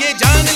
ये जान